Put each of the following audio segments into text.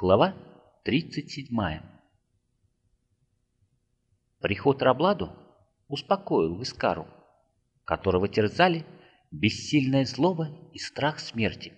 Глава 37 Приход Рабладу успокоил Искару, которого терзали бессильная злоба и страх смерти.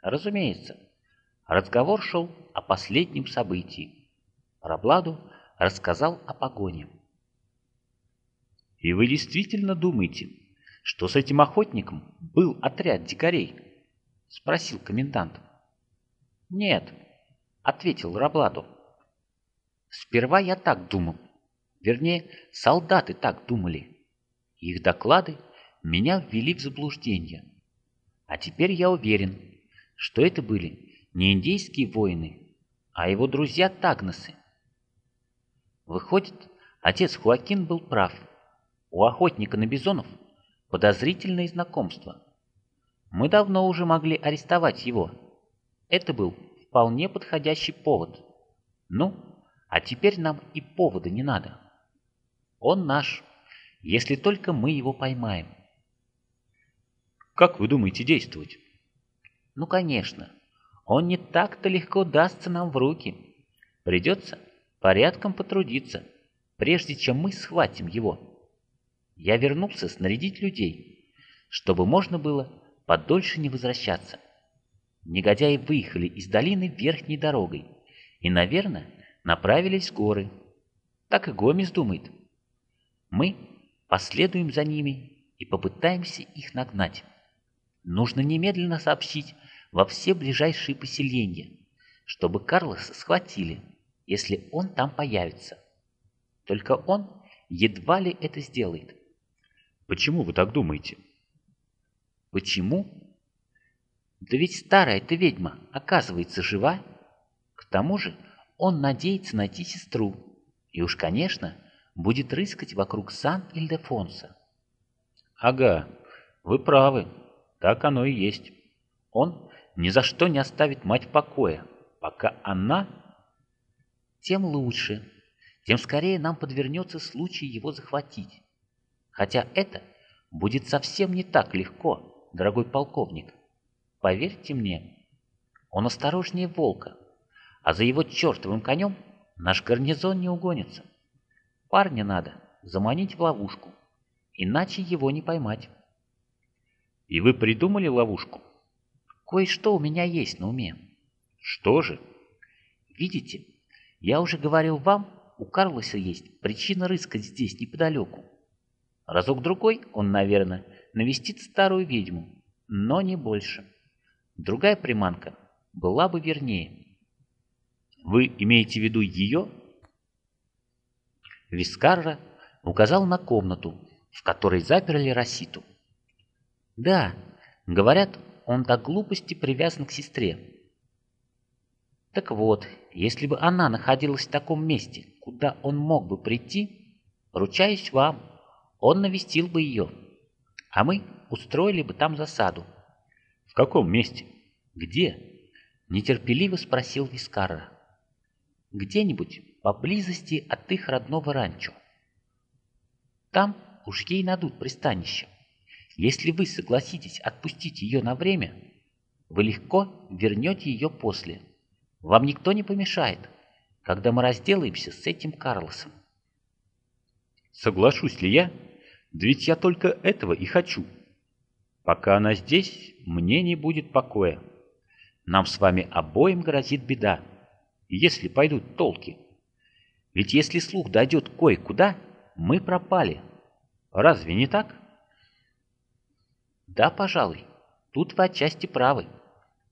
Разумеется, разговор шел о последнем событии. Рабладу рассказал о погоне. «И вы действительно думаете, что с этим охотником был отряд дикарей?» — спросил комендант. «Нет», — ответил Рабладу. «Сперва я так думал. Вернее, солдаты так думали. Их доклады меня ввели в заблуждение. А теперь я уверен, что это были не индейские воины, а его друзья Тагносы. Выходит, отец Хуакин был прав. У охотника на бизонов подозрительное знакомство. Мы давно уже могли арестовать его. Это был вполне подходящий повод. Ну, а теперь нам и повода не надо. Он наш, если только мы его поймаем. Как вы думаете действовать? Ну, конечно. Он не так-то легко дастся нам в руки. Придется порядком потрудиться, прежде чем мы схватим его. Я вернулся снарядить людей, чтобы можно было подольше не возвращаться. Негодяи выехали из долины верхней дорогой и, наверное, направились в горы. Так и Гомес думает. Мы последуем за ними и попытаемся их нагнать. Нужно немедленно сообщить во все ближайшие поселения, чтобы Карлоса схватили, если он там появится. Только он едва ли это сделает. Почему вы так думаете? Почему? Да ведь старая эта ведьма, оказывается, жива. К тому же он надеется найти сестру. И уж, конечно, будет рыскать вокруг Сан-Ильдефонса. Ага, вы правы, так оно и есть. Он ни за что не оставит мать в покое, пока она... Тем лучше, тем скорее нам подвернется случай его захватить. Хотя это будет совсем не так легко, дорогой полковник. Поверьте мне, он осторожнее волка, а за его чертовым конем наш гарнизон не угонится. Парня надо заманить в ловушку, иначе его не поймать. И вы придумали ловушку? Кое-что у меня есть на уме. Что же? Видите, я уже говорил вам, у Карлоса есть причина рыскать здесь неподалеку. Разок-другой он, наверное, навестит старую ведьму, но не больше. Другая приманка была бы вернее. Вы имеете в виду ее? Вискарра указал на комнату, в которой заперли Роситу. Да, говорят, он до глупости привязан к сестре. Так вот, если бы она находилась в таком месте, куда он мог бы прийти, ручаюсь вам, он навестил бы ее, а мы устроили бы там засаду. В каком месте? Где? Нетерпеливо спросил Вискара. Где-нибудь поблизости от их родного ранчо. Там уж ей надут пристанище. Если вы согласитесь отпустить ее на время, вы легко вернете ее после. Вам никто не помешает, когда мы разделаемся с этим Карлосом. Соглашусь ли я? Да ведь я только этого и хочу. Пока она здесь, мне не будет покоя. Нам с вами обоим грозит беда, если пойдут толки. Ведь если слух дойдет кое-куда, мы пропали. Разве не так? Да, пожалуй, тут вы отчасти правы.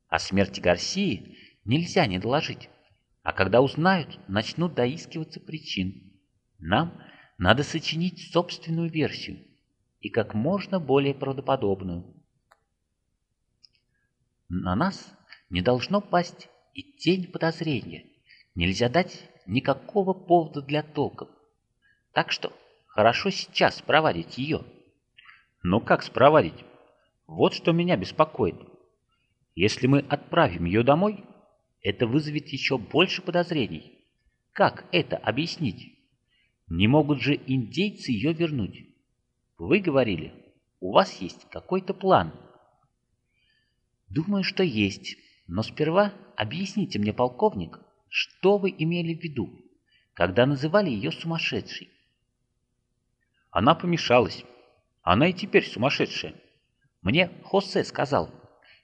О смерти Гарсии нельзя не доложить. А когда узнают, начнут доискиваться причин. Нам надо сочинить собственную версию и как можно более правдоподобную. На нас не должно пасть и тень подозрения. Нельзя дать никакого повода для толков. Так что хорошо сейчас спровадить ее. Но как спровадить? Вот что меня беспокоит. Если мы отправим ее домой, это вызовет еще больше подозрений. Как это объяснить? Не могут же индейцы ее вернуть. Вы говорили, у вас есть какой-то план. Думаю, что есть, Но сперва объясните мне, полковник, что вы имели в виду, когда называли ее сумасшедшей? Она помешалась. Она и теперь сумасшедшая. Мне Хосе сказал,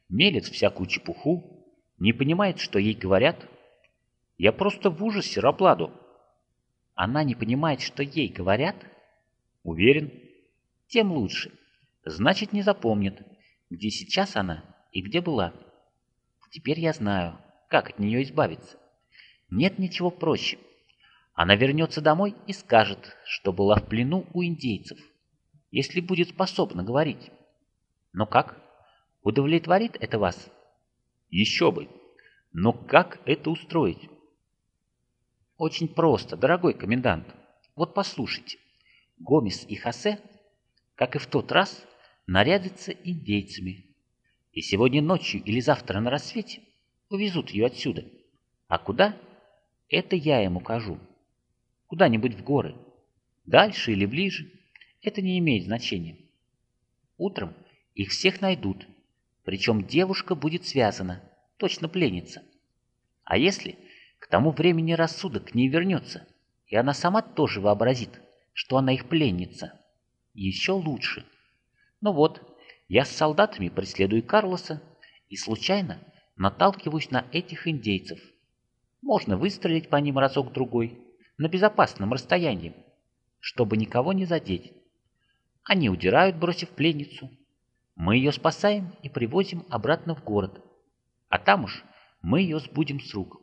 мелет всякую чепуху, не понимает, что ей говорят. Я просто в ужасе, Рапладу. Она не понимает, что ей говорят? Уверен. Тем лучше. Значит, не запомнит, где сейчас она и где была. Теперь я знаю, как от нее избавиться. Нет ничего проще. Она вернется домой и скажет, что была в плену у индейцев, если будет способна говорить. Но как? Удовлетворит это вас? Еще бы. Но как это устроить? Очень просто, дорогой комендант. Вот послушайте. Гомес и Хосе, как и в тот раз, нарядятся индейцами. И сегодня ночью или завтра на рассвете увезут ее отсюда. А куда? Это я им укажу. Куда-нибудь в горы. Дальше или ближе. Это не имеет значения. Утром их всех найдут. Причем девушка будет связана, точно пленница. А если к тому времени рассудок к ней вернется, и она сама тоже вообразит, что она их пленница, еще лучше. Ну вот, я с солдатами преследую Карлоса и случайно наталкиваюсь на этих индейцев. Можно выстрелить по ним разок-другой, на безопасном расстоянии, чтобы никого не задеть. Они удирают, бросив пленницу. Мы ее спасаем и привозим обратно в город. А там уж мы ее сбудем с рук.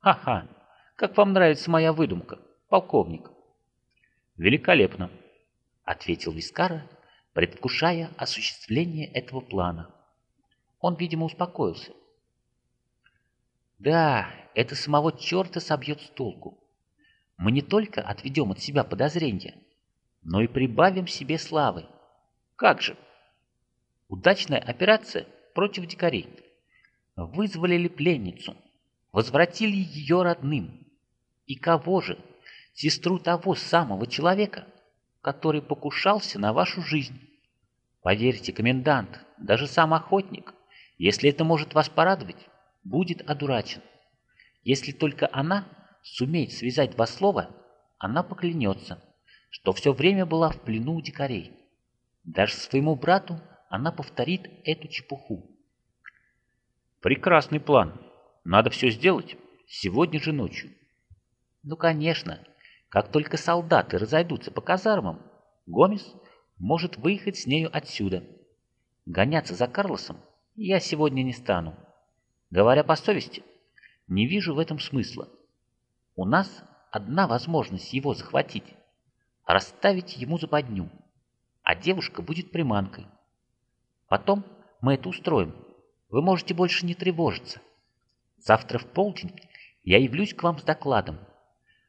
Ха-ха, как вам нравится моя выдумка, полковник? Великолепно, ответил Вискара предвкушая осуществление этого плана. Он, видимо, успокоился. Да, это самого черта собьет с толку. Мы не только отведем от себя подозрения, но и прибавим себе славы. Как же? Удачная операция против дикарей. Вызволили пленницу, возвратили ее родным. И кого же? Сестру того самого человека, который покушался на вашу жизнь. Поверьте, комендант, даже сам охотник, если это может вас порадовать, будет одурачен. Если только она сумеет связать два слова, она поклянется, что все время была в плену у дикарей. Даже своему брату она повторит эту чепуху. Прекрасный план. Надо все сделать сегодня же ночью. Ну, конечно, как только солдаты разойдутся по казармам, Гомес может выехать с нею отсюда. Гоняться за Карлосом я сегодня не стану. Говоря по совести, не вижу в этом смысла. У нас одна возможность его захватить – расставить ему западню, а девушка будет приманкой. Потом мы это устроим. Вы можете больше не тревожиться. Завтра в полдень я явлюсь к вам с докладом.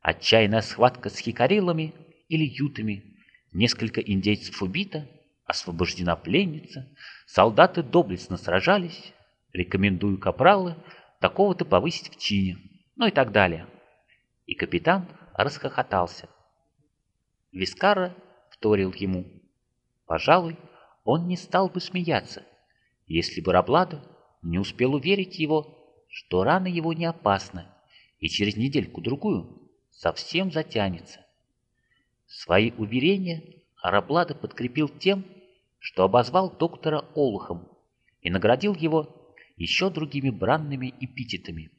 Отчаянная схватка с хикарилами или ютами Несколько индейцев убито, освобождена пленница, солдаты доблестно сражались, рекомендую капралы такого-то повысить в чине, ну и так далее. И капитан расхохотался. Вискара вторил ему. Пожалуй, он не стал бы смеяться, если бы Рабладо не успел уверить его, что рана его не опасна и через недельку-другую совсем затянется. Свои уверения Араблада подкрепил тем, что обозвал доктора Олухом и наградил его еще другими бранными эпитетами.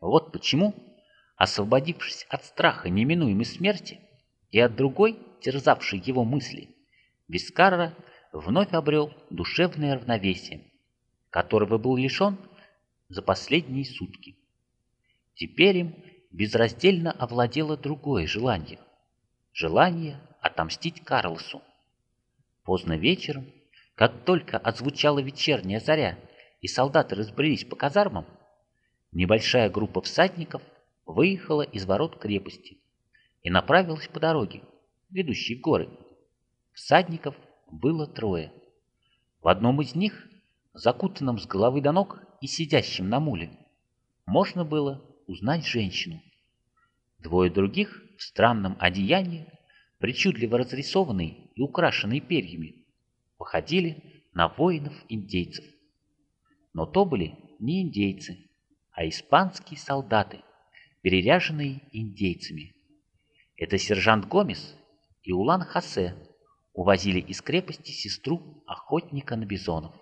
Вот почему, освободившись от страха неминуемой смерти и от другой, терзавшей его мысли, Вискарра вновь обрел душевное равновесие, которого был лишен за последние сутки. Теперь им безраздельно овладело другое желание желание отомстить Карлосу. Поздно вечером, как только отзвучала вечерняя заря и солдаты разбрелись по казармам, небольшая группа всадников выехала из ворот крепости и направилась по дороге, ведущей в горы. Всадников было трое. В одном из них, закутанном с головы до ног и сидящем на муле, можно было узнать женщину. Двое других в странном одеянии, причудливо разрисованные и украшенные перьями, походили на воинов-индейцев. Но то были не индейцы, а испанские солдаты, переряженные индейцами. Это сержант Гомес и Улан Хосе увозили из крепости сестру охотника на бизонов.